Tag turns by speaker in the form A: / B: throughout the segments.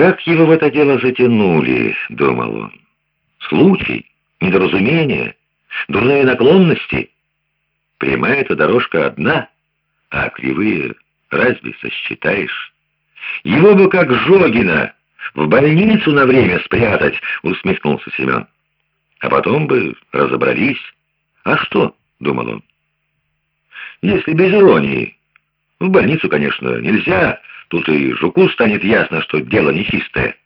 A: Как его в это дело затянули, думал он. Случай, недоразумение, дурные наклонности. Прямая эта дорожка одна, а кривые разве сосчитаешь? Его бы как Жогина в больницу на время спрятать, усмехнулся Семен. А потом бы разобрались. А что, думал он, если без иронии? В больницу, конечно, нельзя, тут и жуку станет ясно, что дело нечистое.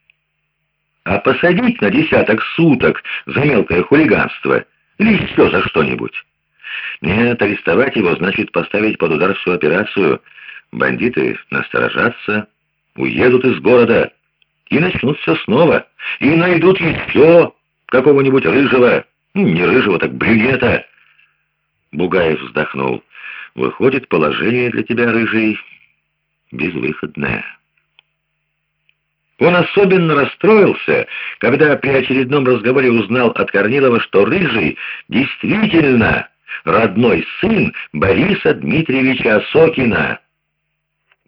A: А посадить на десяток суток за мелкое хулиганство или еще за что-нибудь? Нет, арестовать его значит поставить под удар всю операцию. Бандиты насторожатся, уедут из города и начнут все снова. И найдут еще какого-нибудь рыжего, не рыжего, так брюнета. Бугаев вздохнул. Выходит, положение для тебя, рыжий, безвыходное. Он особенно расстроился, когда при очередном разговоре узнал от Корнилова, что Рыжий действительно родной сын Бориса Дмитриевича Осокина.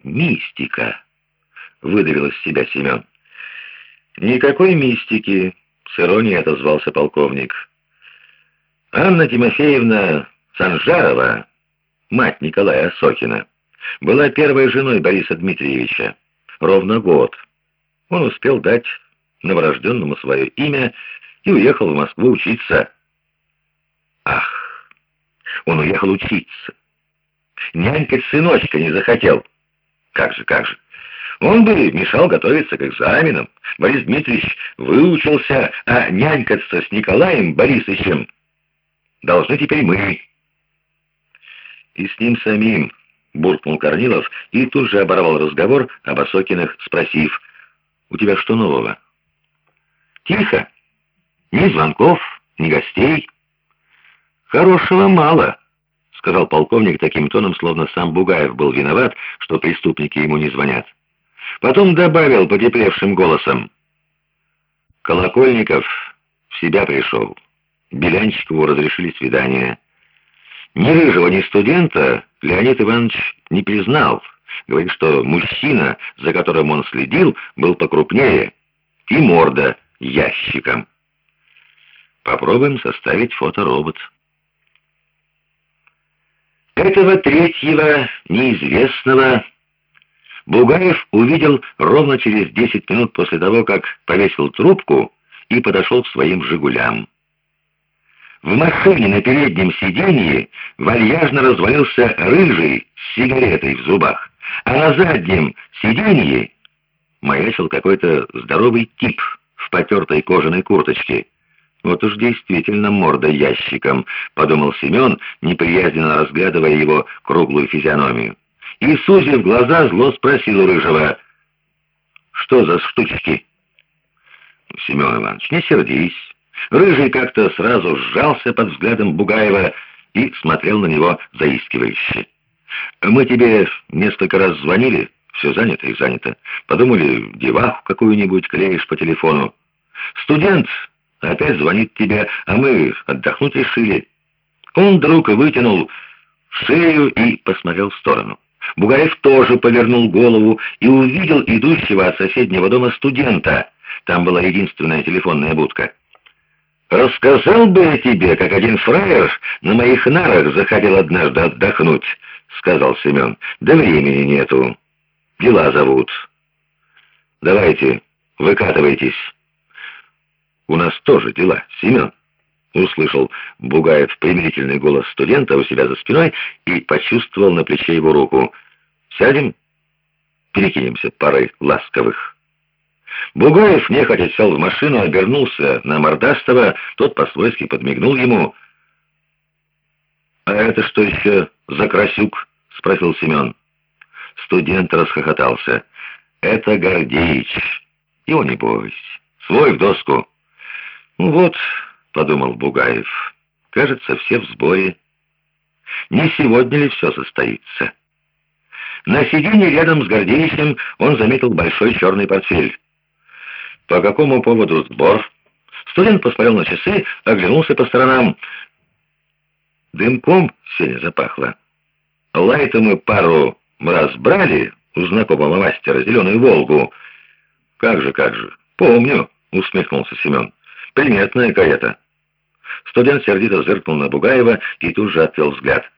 A: «Мистика», — выдавил из себя Семен. «Никакой мистики», — с иронией отозвался полковник. «Анна Тимофеевна Санжарова, мать Николая Осокина, была первой женой Бориса Дмитриевича. Ровно год. Он успел дать новорожденному свое имя и уехал в Москву учиться. Ах, он уехал учиться. Нянькать сыночка не захотел. Как же, как же. Он бы мешал готовиться к экзаменам. Борис Дмитриевич выучился, а нянькаться с Николаем Борисовичем должны теперь мы. И с ним самим, буркнул Корнилов и тут же оборвал разговор об Осокиных, спросив, «У тебя что нового?» «Тихо. Ни звонков, ни гостей». «Хорошего мало», — сказал полковник таким тоном, словно сам Бугаев был виноват, что преступники ему не звонят. Потом добавил потеплевшим голосом. Колокольников в себя пришел. Белянчикову разрешили свидание. Ни рыжего, ни студента Леонид Иванович не признал. Говорит, что мужчина, за которым он следил, был покрупнее. И морда ящиком. Попробуем составить фоторобот. Этого третьего неизвестного Бугаев увидел ровно через 10 минут после того, как повесил трубку и подошел к своим «Жигулям». В машине на переднем сиденье вальяжно развалился рыжий с сигаретой в зубах, а на заднем сиденье маячил какой-то здоровый тип в потертой кожаной курточке. «Вот уж действительно морда ящиком», — подумал Семен, неприязненно разглядывая его круглую физиономию и, сузив глаза, зло спросил у Рыжего, «Что за штучки?» «Семен Иванович, не сердись». Рыжий как-то сразу сжался под взглядом Бугаева и смотрел на него заискивающе. «Мы тебе несколько раз звонили, все занято и занято. Подумали, деваху какую-нибудь клеишь по телефону. Студент опять звонит тебе, а мы отдохнуть решили». Он вдруг вытянул шею и посмотрел в сторону. Бугаев тоже повернул голову и увидел идущего от соседнего дома студента. Там была единственная телефонная будка. «Рассказал бы я тебе, как один фраер на моих нарах заходил однажды отдохнуть», — сказал Семен. «Да времени нету. Дела зовут. Давайте, выкатывайтесь». «У нас тоже дела, Семен» услышал Бугаев примирительный голос студента у себя за спиной и почувствовал на плече его руку. «Сядем? Перекинемся парой ласковых». Бугаев нехотя сел в машину, обернулся на Мордастова, тот по-свойски подмигнул ему. «А это что еще за красюк?» — спросил Семен. Студент расхохотался. «Это Гордеич. Его не бойся. Свой в доску». «Ну вот», подумал Бугаев. Кажется, все в сборе. Не сегодня ли все состоится? На сиденье рядом с Гордеевичем он заметил большой черный портфель. По какому поводу сбор? Студент посмотрел на часы, оглянулся по сторонам. Дымком сеня запахло. Лайта мы пару раз брали у знакомого мастера «Зеленую Волгу». «Как же, как же! Помню!» — усмехнулся Семен. «Приметная карета». Студент сердито зыркнул на Бугаева и тут же отвел взгляд.